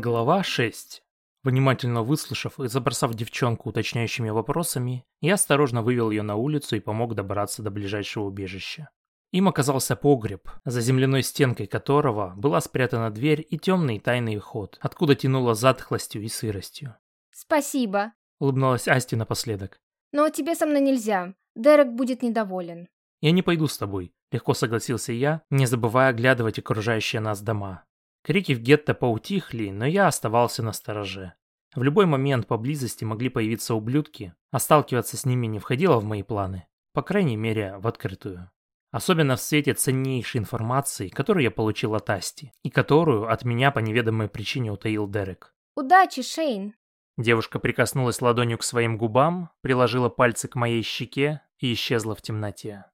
Глава 6. Внимательно выслушав и забросав девчонку уточняющими вопросами, я осторожно вывел ее на улицу и помог добраться до ближайшего убежища. Им оказался погреб, за земляной стенкой которого была спрятана дверь и темный тайный ход, откуда тянуло затхлостью и сыростью. «Спасибо», — улыбнулась Асти напоследок. «Но тебе со мной нельзя. Дерек будет недоволен». «Я не пойду с тобой», — легко согласился я, не забывая оглядывать окружающие нас дома. Крики в гетто поутихли, но я оставался на стороже. В любой момент поблизости могли появиться ублюдки, а сталкиваться с ними не входило в мои планы, по крайней мере, в открытую. Особенно в свете ценнейшей информации, которую я получил от Асти, и которую от меня по неведомой причине утаил Дерек. «Удачи, Шейн!» Девушка прикоснулась ладонью к своим губам, приложила пальцы к моей щеке и исчезла в темноте.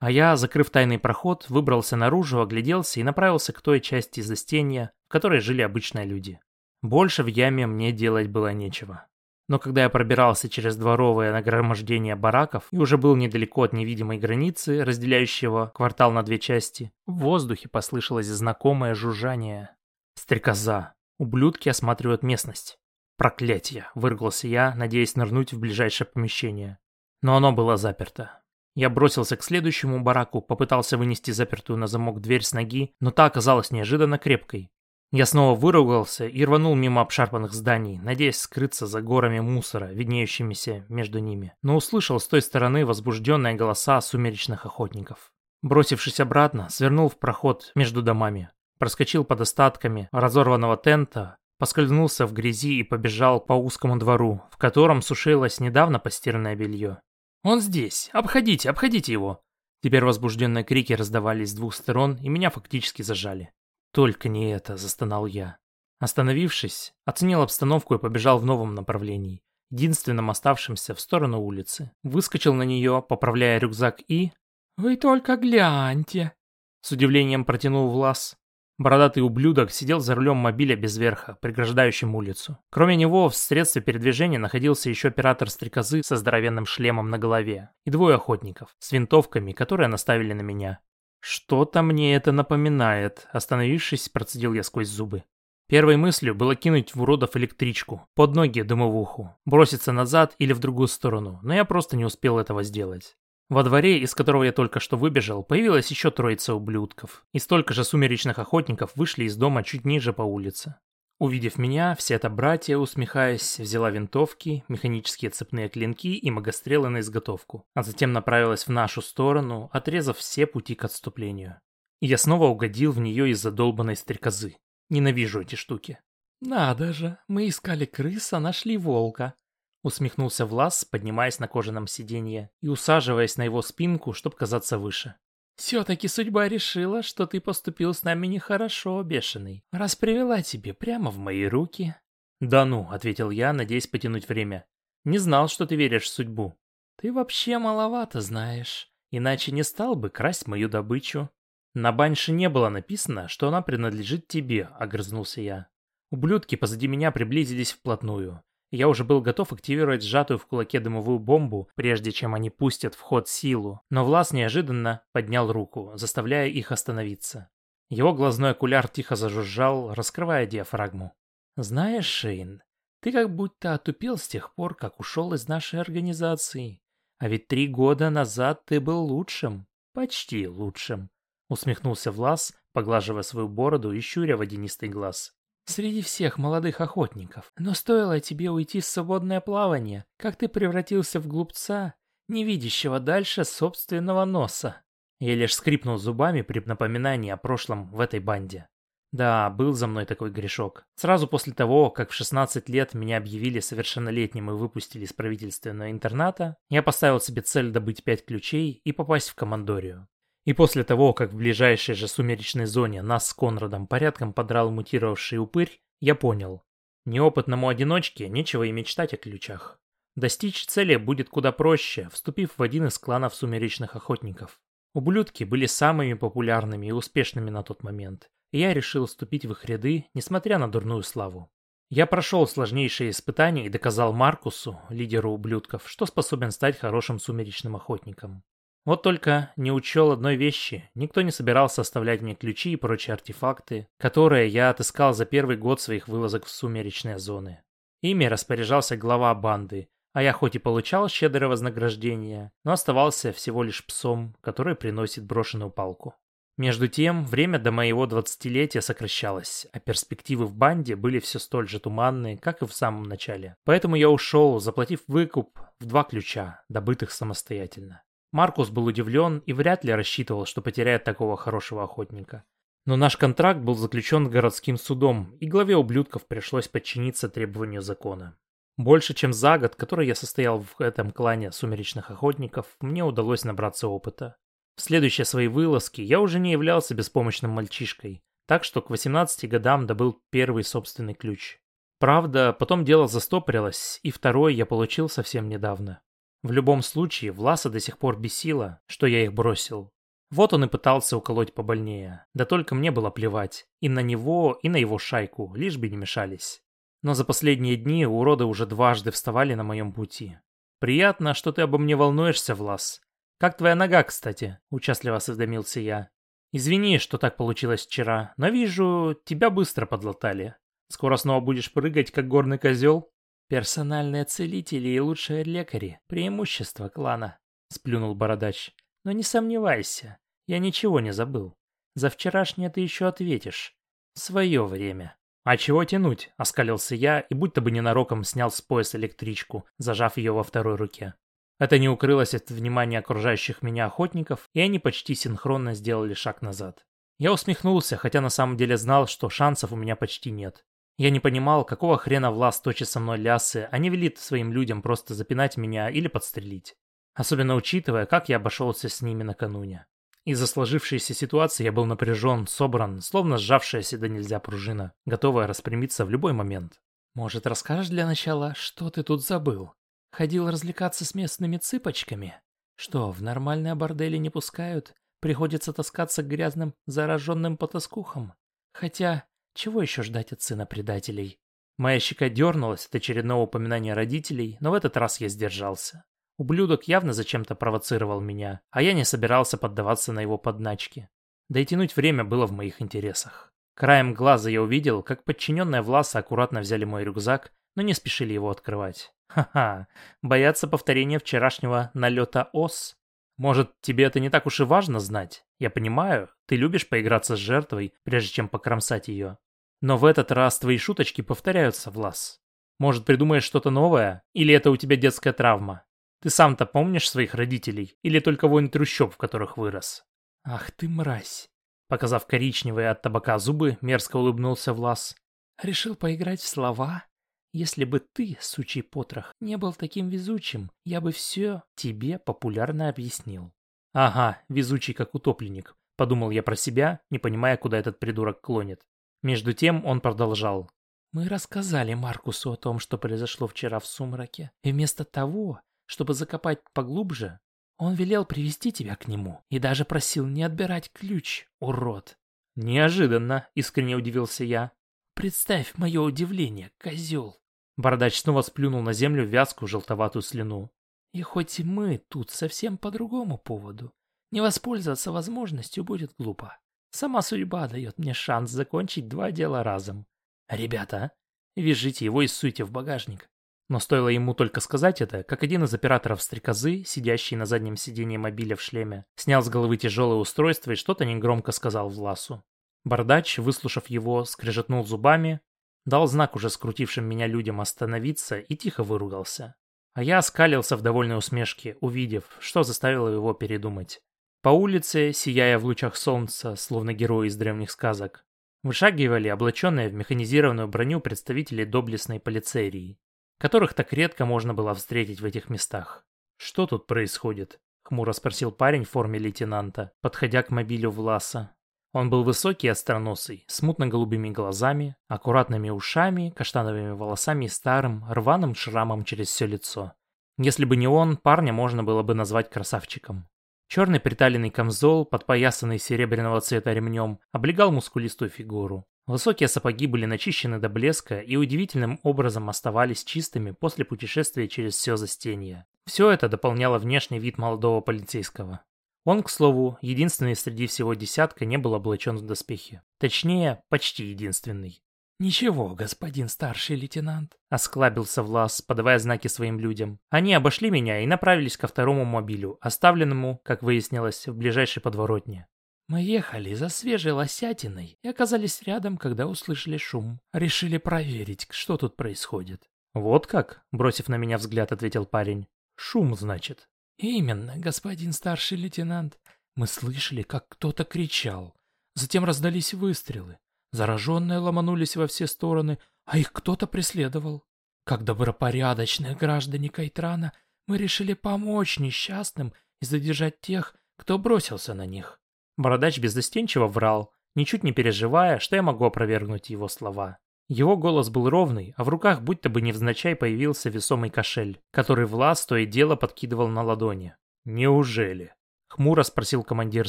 А я, закрыв тайный проход, выбрался наружу, огляделся и направился к той части застенья, в которой жили обычные люди. Больше в яме мне делать было нечего. Но когда я пробирался через дворовое нагромождение бараков и уже был недалеко от невидимой границы, разделяющего квартал на две части, в воздухе послышалось знакомое жужжание. Стрекоза. Ублюдки осматривают местность. Проклятие, выругался я, надеясь нырнуть в ближайшее помещение. Но оно было заперто. Я бросился к следующему бараку, попытался вынести запертую на замок дверь с ноги, но та оказалась неожиданно крепкой. Я снова выругался и рванул мимо обшарпанных зданий, надеясь скрыться за горами мусора, виднеющимися между ними, но услышал с той стороны возбужденные голоса сумеречных охотников. Бросившись обратно, свернул в проход между домами, проскочил под остатками разорванного тента, поскользнулся в грязи и побежал по узкому двору, в котором сушилось недавно постиранное белье. «Он здесь! Обходите, обходите его!» Теперь возбужденные крики раздавались с двух сторон, и меня фактически зажали. «Только не это!» – застонал я. Остановившись, оценил обстановку и побежал в новом направлении, единственном оставшемся в сторону улицы. Выскочил на нее, поправляя рюкзак и... «Вы только гляньте!» С удивлением протянул Влас. Бородатый ублюдок сидел за рулем мобиля без верха, преграждающим улицу. Кроме него, в средстве передвижения находился еще оператор стрекозы со здоровенным шлемом на голове и двое охотников с винтовками, которые наставили на меня. «Что-то мне это напоминает», — остановившись, процедил я сквозь зубы. Первой мыслью было кинуть в уродов электричку, под ноги дымовуху, броситься назад или в другую сторону, но я просто не успел этого сделать. Во дворе, из которого я только что выбежал, появилась еще троица ублюдков, и столько же сумеречных охотников вышли из дома чуть ниже по улице. Увидев меня, вся эта братья, усмехаясь, взяла винтовки, механические цепные клинки и магострелы на изготовку, а затем направилась в нашу сторону, отрезав все пути к отступлению. И я снова угодил в нее из-за долбанной стрекозы. Ненавижу эти штуки. «Надо же, мы искали крыса, нашли волка», Усмехнулся Влас, поднимаясь на кожаном сиденье и усаживаясь на его спинку, чтобы казаться выше. «Все-таки судьба решила, что ты поступил с нами нехорошо, бешеный, раз привела тебе прямо в мои руки». «Да ну», — ответил я, надеясь потянуть время. «Не знал, что ты веришь в судьбу». «Ты вообще маловато знаешь, иначе не стал бы красть мою добычу». «На баньше не было написано, что она принадлежит тебе», — огрызнулся я. Ублюдки позади меня приблизились вплотную. Я уже был готов активировать сжатую в кулаке дымовую бомбу, прежде чем они пустят в ход силу, но Влас неожиданно поднял руку, заставляя их остановиться. Его глазной окуляр тихо зажужжал, раскрывая диафрагму. «Знаешь, Шейн, ты как будто отупел с тех пор, как ушел из нашей организации. А ведь три года назад ты был лучшим, почти лучшим», усмехнулся Влас, поглаживая свою бороду и щуря водянистый глаз среди всех молодых охотников. Но стоило тебе уйти в свободное плавание, как ты превратился в глупца, не видящего дальше собственного носа. Я лишь скрипнул зубами при напоминании о прошлом в этой банде. Да, был за мной такой грешок. Сразу после того, как в 16 лет меня объявили совершеннолетним и выпустили из правительственного интерната, я поставил себе цель добыть 5 ключей и попасть в командорию. И после того, как в ближайшей же сумеречной зоне нас с Конрадом порядком подрал мутировавший упырь, я понял. Неопытному одиночке нечего и мечтать о ключах. Достичь цели будет куда проще, вступив в один из кланов сумеречных охотников. Ублюдки были самыми популярными и успешными на тот момент, и я решил вступить в их ряды, несмотря на дурную славу. Я прошел сложнейшие испытания и доказал Маркусу, лидеру ублюдков, что способен стать хорошим сумеречным охотником. Вот только не учел одной вещи. Никто не собирался оставлять мне ключи и прочие артефакты, которые я отыскал за первый год своих вылазок в сумеречные зоны. Ими распоряжался глава банды, а я хоть и получал щедрое вознаграждение, но оставался всего лишь псом, который приносит брошенную палку. Между тем, время до моего двадцатилетия сокращалось, а перспективы в банде были все столь же туманные, как и в самом начале. Поэтому я ушел, заплатив выкуп в два ключа, добытых самостоятельно. Маркус был удивлен и вряд ли рассчитывал, что потеряет такого хорошего охотника. Но наш контракт был заключен городским судом, и главе ублюдков пришлось подчиниться требованию закона. Больше чем за год, который я состоял в этом клане сумеречных охотников, мне удалось набраться опыта. В следующие свои вылазки я уже не являлся беспомощным мальчишкой, так что к 18 годам добыл первый собственный ключ. Правда, потом дело застопорилось, и второй я получил совсем недавно. В любом случае, Власа до сих пор бесило, что я их бросил. Вот он и пытался уколоть побольнее. Да только мне было плевать. И на него, и на его шайку, лишь бы не мешались. Но за последние дни уроды уже дважды вставали на моем пути. «Приятно, что ты обо мне волнуешься, Влас. Как твоя нога, кстати?» – участливо осведомился я. «Извини, что так получилось вчера, но вижу, тебя быстро подлатали. Скоро снова будешь прыгать, как горный козел?» «Персональные целители и лучшие лекари – преимущество клана», – сплюнул бородач. «Но не сомневайся, я ничего не забыл. За вчерашнее ты еще ответишь. В свое время». «А чего тянуть?» – оскалился я и будто бы ненароком снял с пояса электричку, зажав ее во второй руке. Это не укрылось от внимания окружающих меня охотников, и они почти синхронно сделали шаг назад. Я усмехнулся, хотя на самом деле знал, что шансов у меня почти нет. Я не понимал, какого хрена Влас точит со мной лясы, а не велит своим людям просто запинать меня или подстрелить. Особенно учитывая, как я обошелся с ними накануне. Из-за сложившейся ситуации я был напряжен, собран, словно сжавшаяся до нельзя пружина, готовая распрямиться в любой момент. «Может, расскажешь для начала, что ты тут забыл? Ходил развлекаться с местными цыпочками? Что, в нормальные бордели не пускают? Приходится таскаться к грязным, зараженным потаскухам? Хотя, чего еще ждать от сына предателей? Моя щека дернулась от очередного упоминания родителей, но в этот раз я сдержался. Ублюдок явно зачем-то провоцировал меня, а я не собирался поддаваться на его подначки. Да и тянуть время было в моих интересах. Краем глаза я увидел, как подчиненные Власа аккуратно взяли мой рюкзак, но не спешили его открывать. Ха-ха, боятся повторения вчерашнего налета ос? Может, тебе это не так уж и важно знать? Я понимаю, ты любишь поиграться с жертвой, прежде чем покромсать ее. Но в этот раз твои шуточки повторяются, Влас. Может, придумаешь что-то новое? Или это у тебя детская травма? Ты сам-то помнишь своих родителей? Или только вонь трущоб, в которых вырос? Ах ты мразь. Показав коричневые от табака зубы, мерзко улыбнулся Влас. Решил поиграть в слова? Если бы ты, сучий потрох, не был таким везучим, я бы все тебе популярно объяснил. Ага, везучий как утопленник, подумал я про себя, не понимая, куда этот придурок клонит. Между тем он продолжал. Мы рассказали Маркусу о том, что произошло вчера в сумраке, и вместо того, чтобы закопать поглубже, он велел привести тебя к нему и даже просил не отбирать ключ, урод. Неожиданно, искренне удивился я. Представь мое удивление, козел. Бородач снова сплюнул на землю вязкую желтоватую слюну. И хоть и мы тут совсем по другому поводу, не воспользоваться возможностью будет глупо. Сама судьба дает мне шанс закончить два дела разом. Ребята, вяжите его и суйте в багажник. Но стоило ему только сказать это, как один из операторов стрекозы, сидящий на заднем сиденье мобиля в шлеме, снял с головы тяжелое устройство и что-то негромко сказал Власу. Бардач, выслушав его, скрежетнул зубами, дал знак уже скрутившим меня людям остановиться и тихо выругался. А я оскалился в довольной усмешке, увидев, что заставило его передумать. По улице, сияя в лучах солнца, словно герои из древних сказок, вышагивали облаченные в механизированную броню представители доблестной полицерии которых так редко можно было встретить в этих местах. «Что тут происходит?» — хмуро спросил парень в форме лейтенанта, подходя к мобилю Власа. Он был высокий и остроносый, мутно-голубыми глазами, аккуратными ушами, каштановыми волосами и старым, рваным шрамом через все лицо. Если бы не он, парня можно было бы назвать красавчиком. Черный приталенный камзол, подпоясанный серебряного цвета ремнем, облегал мускулистую фигуру. Высокие сапоги были начищены до блеска и удивительным образом оставались чистыми после путешествия через все застенье. Все это дополняло внешний вид молодого полицейского. Он, к слову, единственный среди всего десятка не был облачен в доспехи. Точнее, почти единственный. «Ничего, господин старший лейтенант», — осклабился Влас, подавая знаки своим людям. Они обошли меня и направились ко второму мобилю, оставленному, как выяснилось, в ближайшей подворотне. «Мы ехали за свежей лосятиной и оказались рядом, когда услышали шум. Решили проверить, что тут происходит». «Вот как?» — бросив на меня взгляд, ответил парень. «Шум, значит?» «Именно, господин старший лейтенант. Мы слышали, как кто-то кричал. Затем раздались выстрелы. Зараженные ломанулись во все стороны, а их кто-то преследовал. Как добропорядочные граждане Кайтрана, мы решили помочь несчастным и задержать тех, кто бросился на них. Бородач беззастенчиво врал, ничуть не переживая, что я могу опровергнуть его слова. Его голос был ровный, а в руках будто бы невзначай появился весомый кошель, который Влас то и дело подкидывал на ладони. «Неужели?» — хмуро спросил командир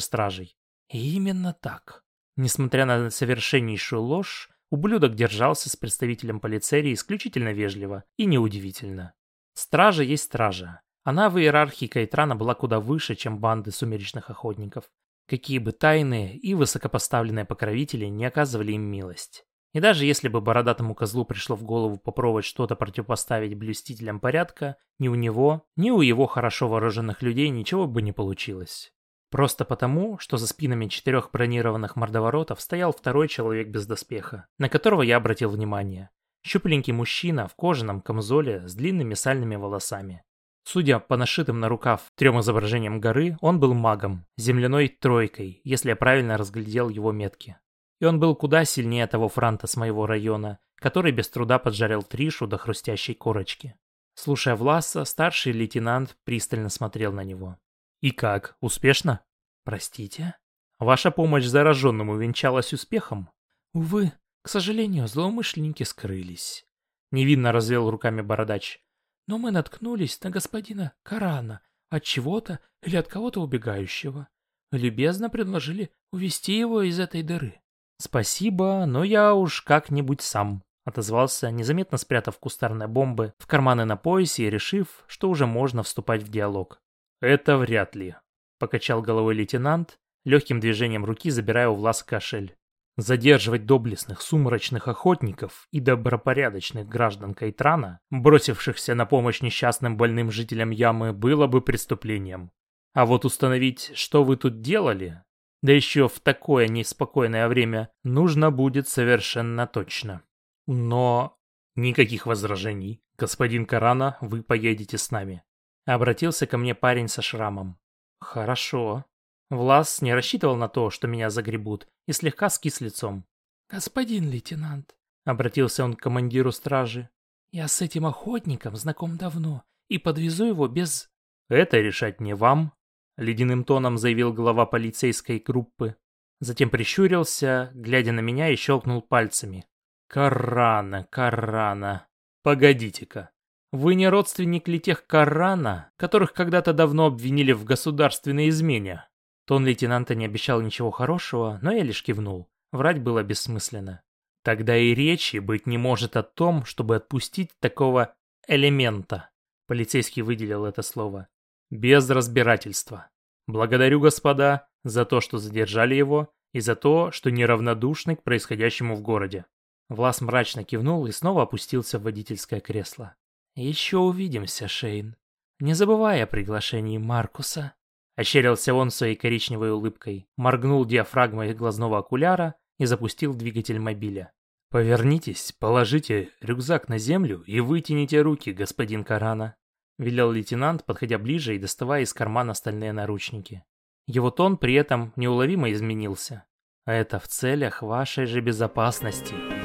стражей. «Именно так. Несмотря на совершеннейшую ложь, ублюдок держался с представителем полицерии исключительно вежливо и неудивительно. Стража есть стража. Она в иерархии Кайтрана была куда выше, чем банды сумеречных охотников. Какие бы тайные и высокопоставленные покровители не оказывали им милость. И даже если бы бородатому козлу пришло в голову попробовать что-то противопоставить блюстителям порядка, ни у него, ни у его хорошо вооруженных людей ничего бы не получилось. Просто потому, что за спинами четырех бронированных мордоворотов стоял второй человек без доспеха, на которого я обратил внимание. Щупленький мужчина в кожаном камзоле с длинными сальными волосами. Судя по нашитым на рукав трем изображениям горы, он был магом, земляной тройкой, если я правильно разглядел его метки. И он был куда сильнее того франта с моего района, который без труда поджарил Тришу до хрустящей корочки. Слушая Власа, старший лейтенант пристально смотрел на него. И как, успешно? Простите? Ваша помощь зараженному венчалась успехом? Увы, к сожалению, злоумышленники скрылись. Невинно развел руками бородач. Но мы наткнулись на господина Карана, от чего-то или от кого-то убегающего. Любезно предложили увести его из этой дыры. Спасибо, но я уж как-нибудь сам. Отозвался, незаметно спрятав кустарные бомбы в карманы на поясе и решив, что уже можно вступать в диалог. «Это вряд ли», — покачал головой лейтенант, легким движением руки забирая у Власа кошель. Задерживать доблестных сумрачных охотников и добропорядочных граждан Кайтрана, бросившихся на помощь несчастным больным жителям ямы, было бы преступлением. А вот установить, что вы тут делали, да еще в такое неспокойное время, нужно будет совершенно точно. Но никаких возражений. Господин Карана, вы поедете с нами. Обратился ко мне парень со шрамом. Хорошо. Влас не рассчитывал на то, что меня загребут, и слегка скис лицом. «Господин лейтенант», — обратился он к командиру стражи, — «я с этим охотником знаком давно и подвезу его без...» «Это решать не вам», — ледяным тоном заявил глава полицейской группы. Затем прищурился, глядя на меня и щелкнул пальцами. «Карана, Карана, погодите-ка, вы не родственник ли тех Корана, которых когда-то давно обвинили в государственной измене? Тон лейтенанта не обещал ничего хорошего, но я лишь кивнул. Врать было бессмысленно. Тогда и речи быть не может о том, чтобы отпустить такого элемента. Полицейский выделил это слово. Без разбирательства. Благодарю, господа, за то, что задержали его, и за то, что неравнодушны к происходящему в городе. Влас мрачно кивнул и снова опустился в водительское кресло. «Еще увидимся, Шейн. Не забывай о приглашении Маркуса». Ощерился он своей коричневой улыбкой, моргнул диафрагмой глазного окуляра и запустил двигатель мобиля. «Повернитесь, положите рюкзак на землю и вытяните руки, господин Карана», — велел лейтенант, подходя ближе и доставая из кармана стальные наручники. Его тон при этом неуловимо изменился. «Это в целях вашей же безопасности».